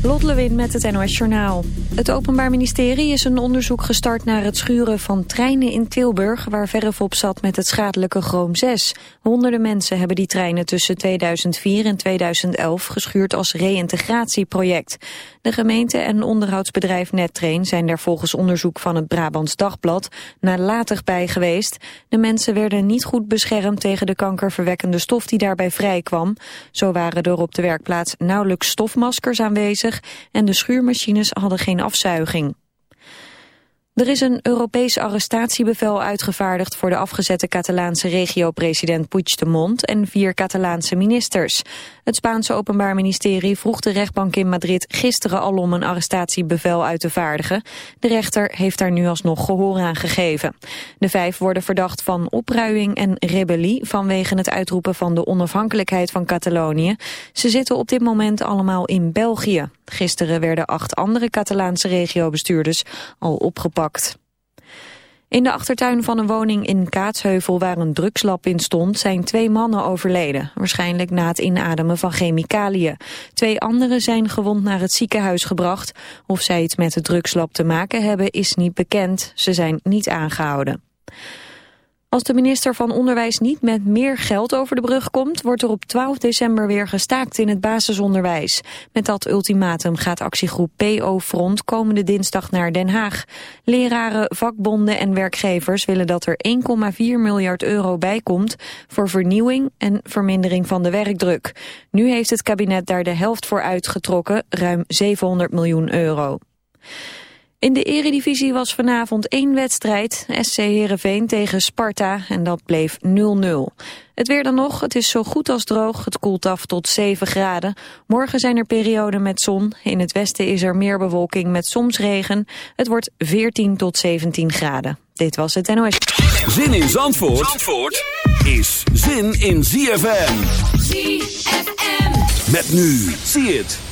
Lot Lewin met het NOS Journaal. Het Openbaar Ministerie is een onderzoek gestart naar het schuren van treinen in Tilburg... waar verf op zat met het schadelijke chroom 6. Honderden mensen hebben die treinen tussen 2004 en 2011 geschuurd als reïntegratieproject. De gemeente en onderhoudsbedrijf Nettrain zijn daar volgens onderzoek van het Brabants Dagblad nalatig bij geweest. De mensen werden niet goed beschermd tegen de kankerverwekkende stof die daarbij vrijkwam. Zo waren er op de werkplaats nauwelijks stofmaskers aanwezig en de schuurmachines hadden geen afzuiging. Er is een Europees arrestatiebevel uitgevaardigd voor de afgezette Catalaanse regio-president Puigdemont en vier Catalaanse ministers. Het Spaanse Openbaar Ministerie vroeg de rechtbank in Madrid gisteren al om een arrestatiebevel uit te vaardigen. De rechter heeft daar nu alsnog gehoor aan gegeven. De vijf worden verdacht van opruiing en rebellie vanwege het uitroepen van de onafhankelijkheid van Catalonië. Ze zitten op dit moment allemaal in België. Gisteren werden acht andere Catalaanse regiobestuurders al opgepakt. In de achtertuin van een woning in Kaatsheuvel waar een drugslab in stond zijn twee mannen overleden. Waarschijnlijk na het inademen van chemicaliën. Twee anderen zijn gewond naar het ziekenhuis gebracht. Of zij iets met het drugslab te maken hebben is niet bekend. Ze zijn niet aangehouden. Als de minister van Onderwijs niet met meer geld over de brug komt... wordt er op 12 december weer gestaakt in het basisonderwijs. Met dat ultimatum gaat actiegroep PO Front komende dinsdag naar Den Haag. Leraren, vakbonden en werkgevers willen dat er 1,4 miljard euro bijkomt... voor vernieuwing en vermindering van de werkdruk. Nu heeft het kabinet daar de helft voor uitgetrokken, ruim 700 miljoen euro. In de eredivisie was vanavond één wedstrijd, SC Heerenveen tegen Sparta, en dat bleef 0-0. Het weer dan nog, het is zo goed als droog, het koelt af tot 7 graden. Morgen zijn er perioden met zon, in het westen is er meer bewolking met soms regen. Het wordt 14 tot 17 graden. Dit was het NOS. Zin in Zandvoort, Zandvoort is zin in ZFM. ZFM. Met nu, zie het.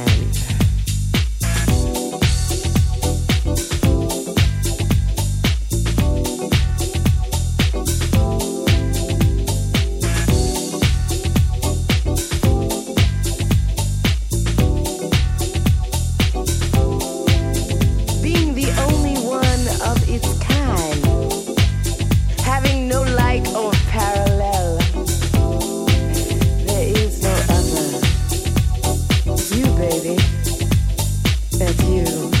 at you.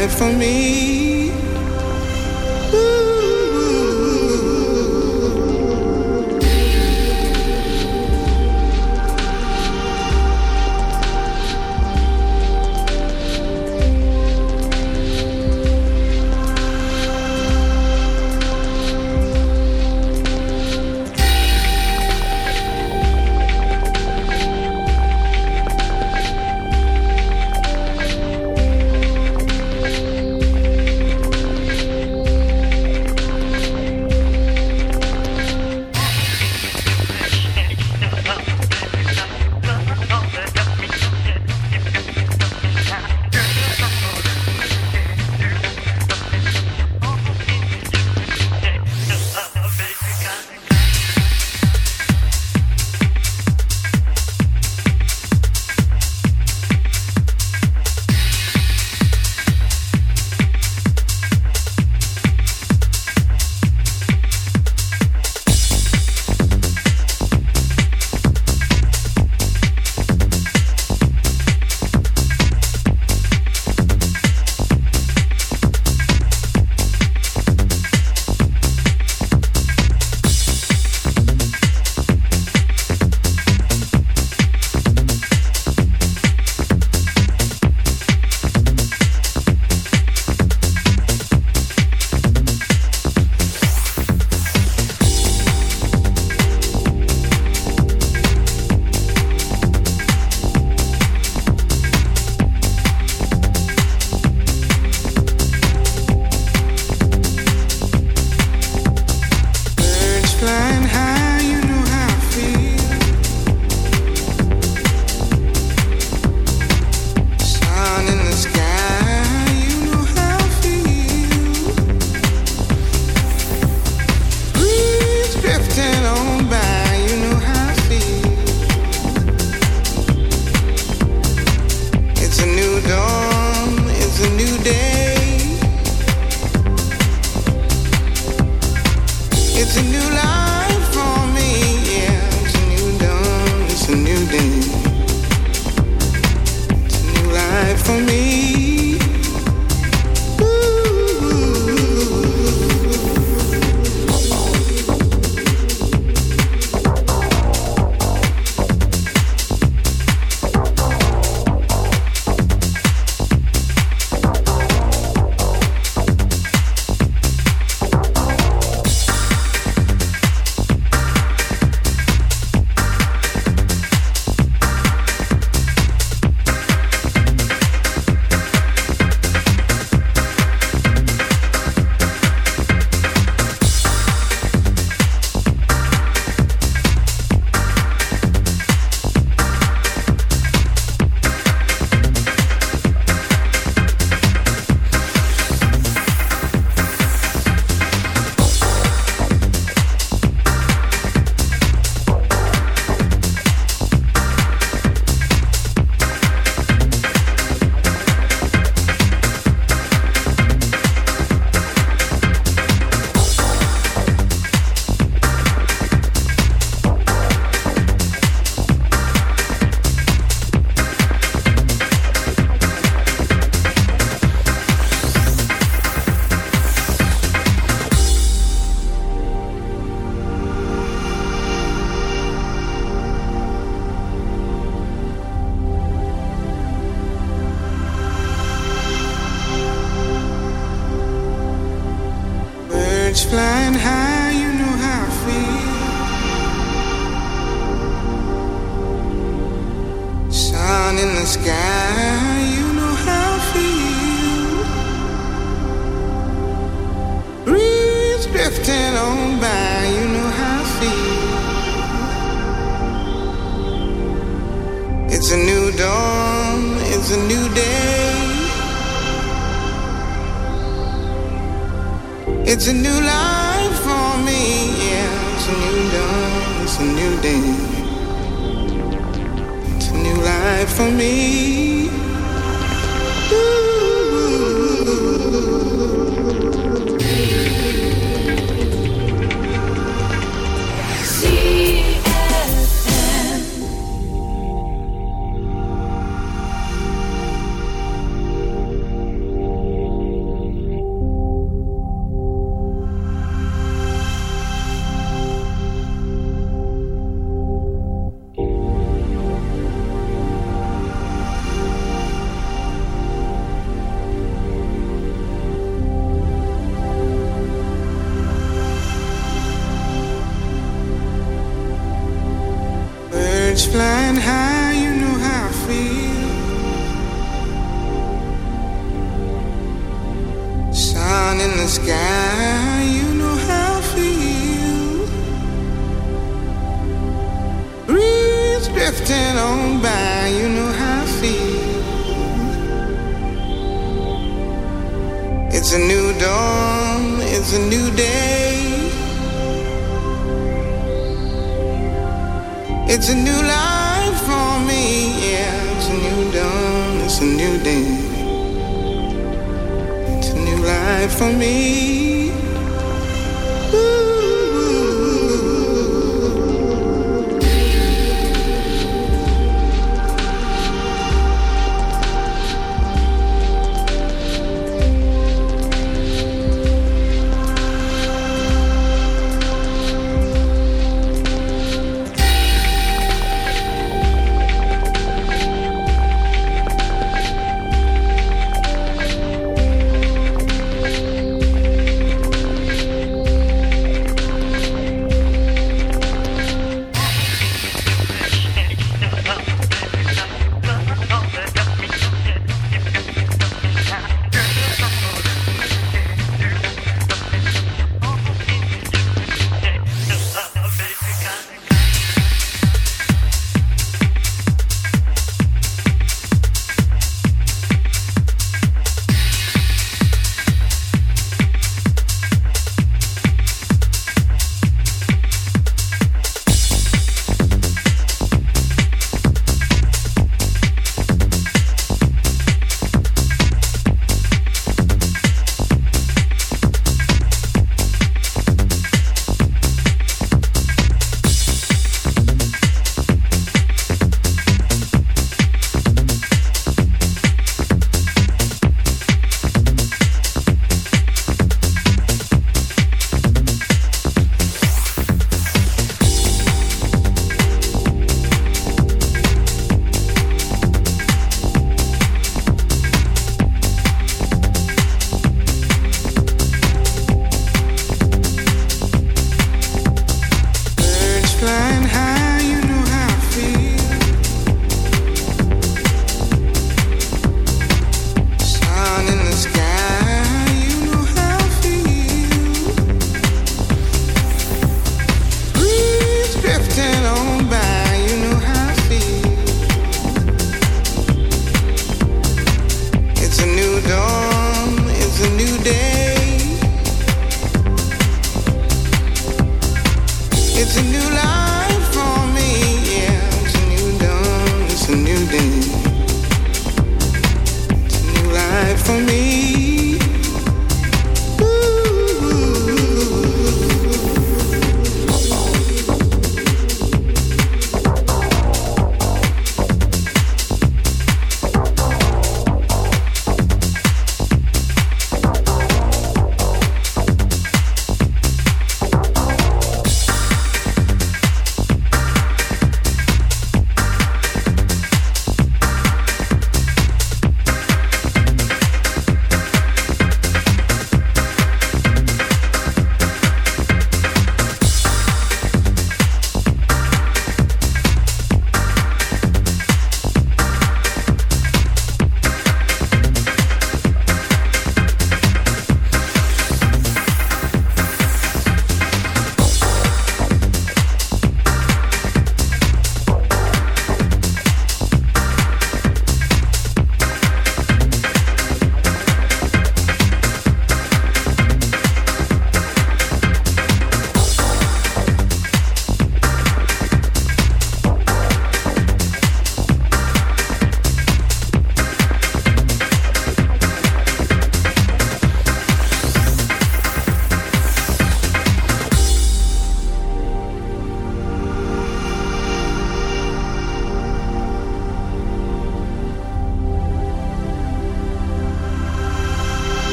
life for me.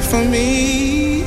for me.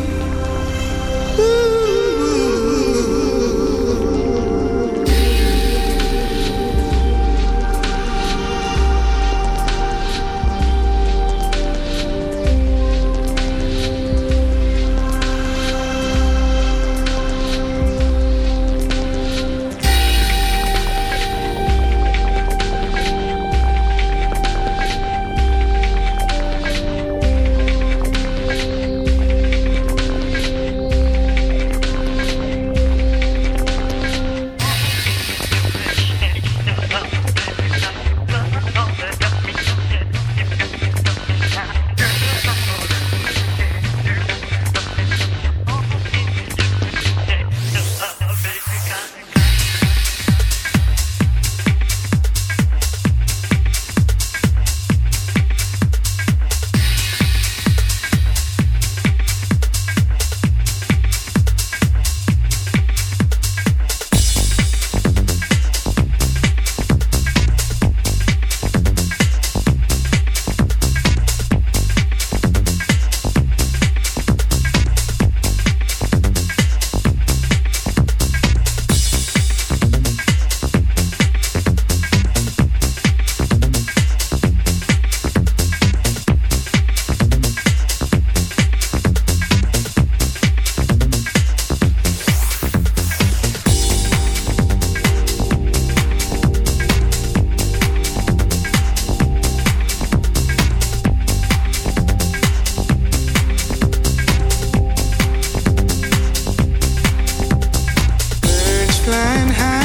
Climb high.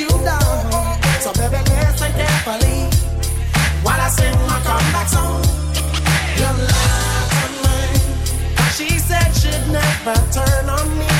You've done. So baby, listen carefully while I sing my comeback song. You lied to me. She said she'd never turn on me.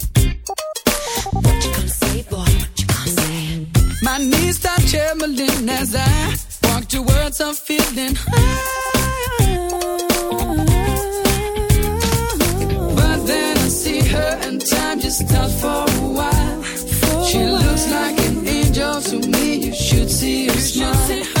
Trembling as I walk towards a feeling high. But then I see her and time just stops for a while. She looks like an angel to me. You should see her smile.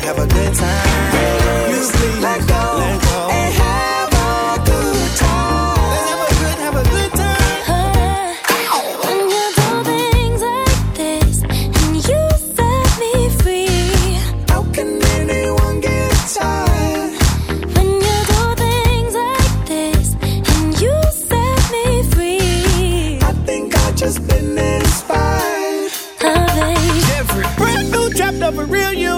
Have a good, have a good time. Let go, let go, and have a good time. Let's have a good, have a good time. When you do things like this and you set me free. How can anyone get tired? When you do things like this and you set me free. I think I just been inspired. Oh. Every brand new trapped up a real you.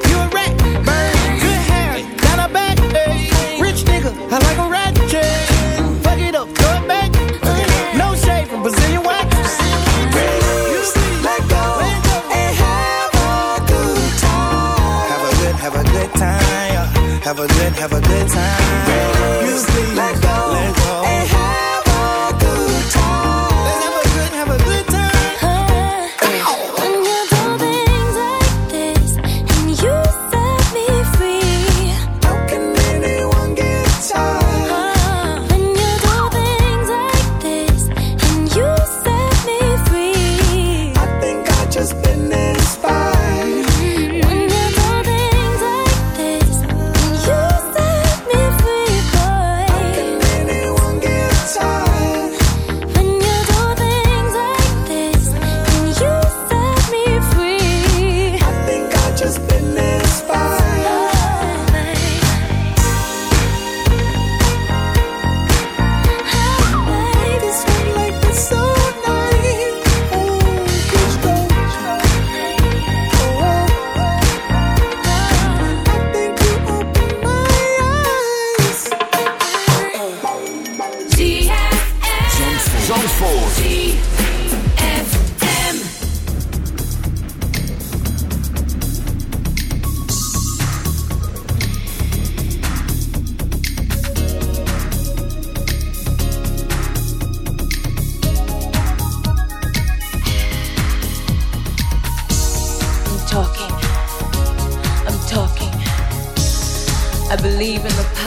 Have a good, have a good time. Go, let go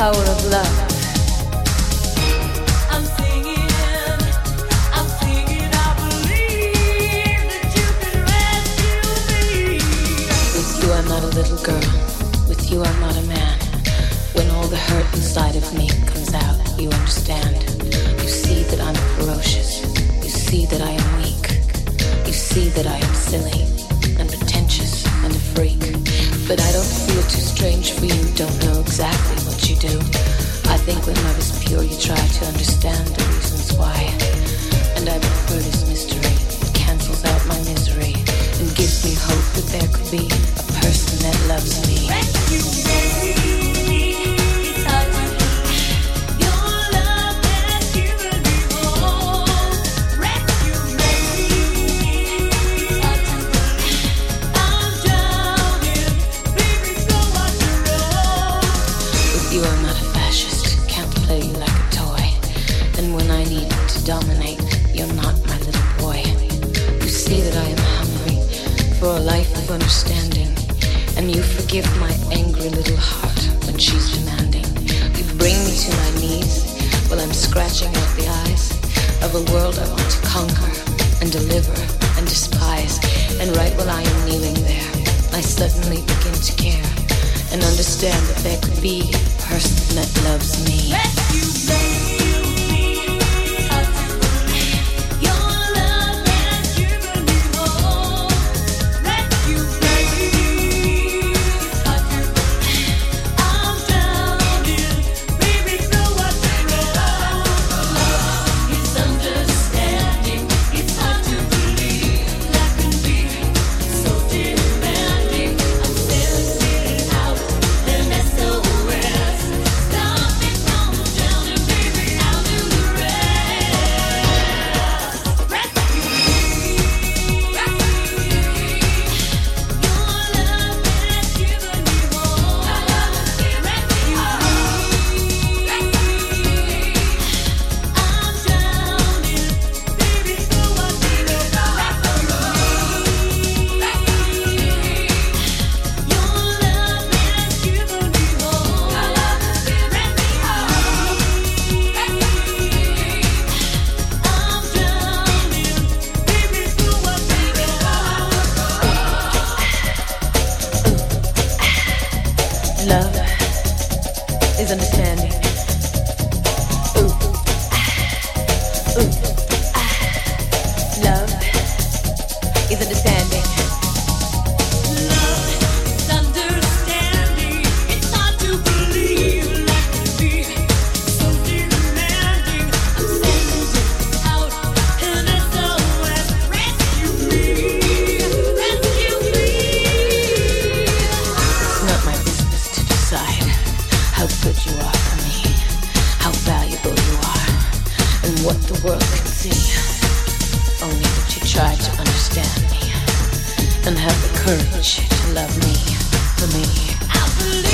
power of love. and have the courage to love me for me.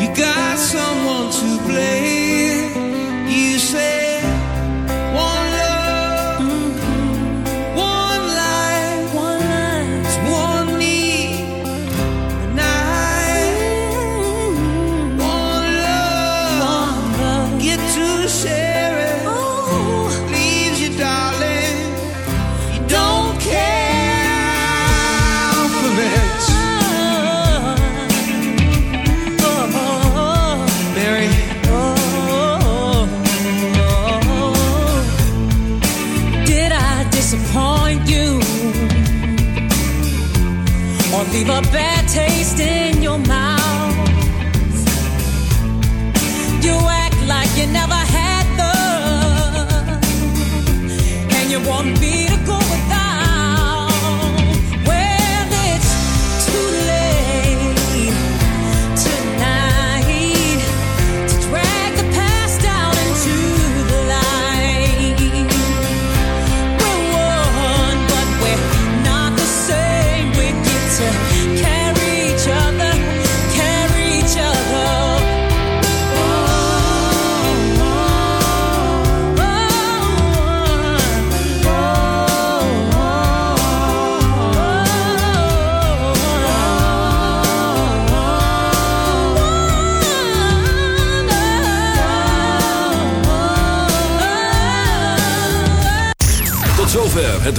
You got someone to blame.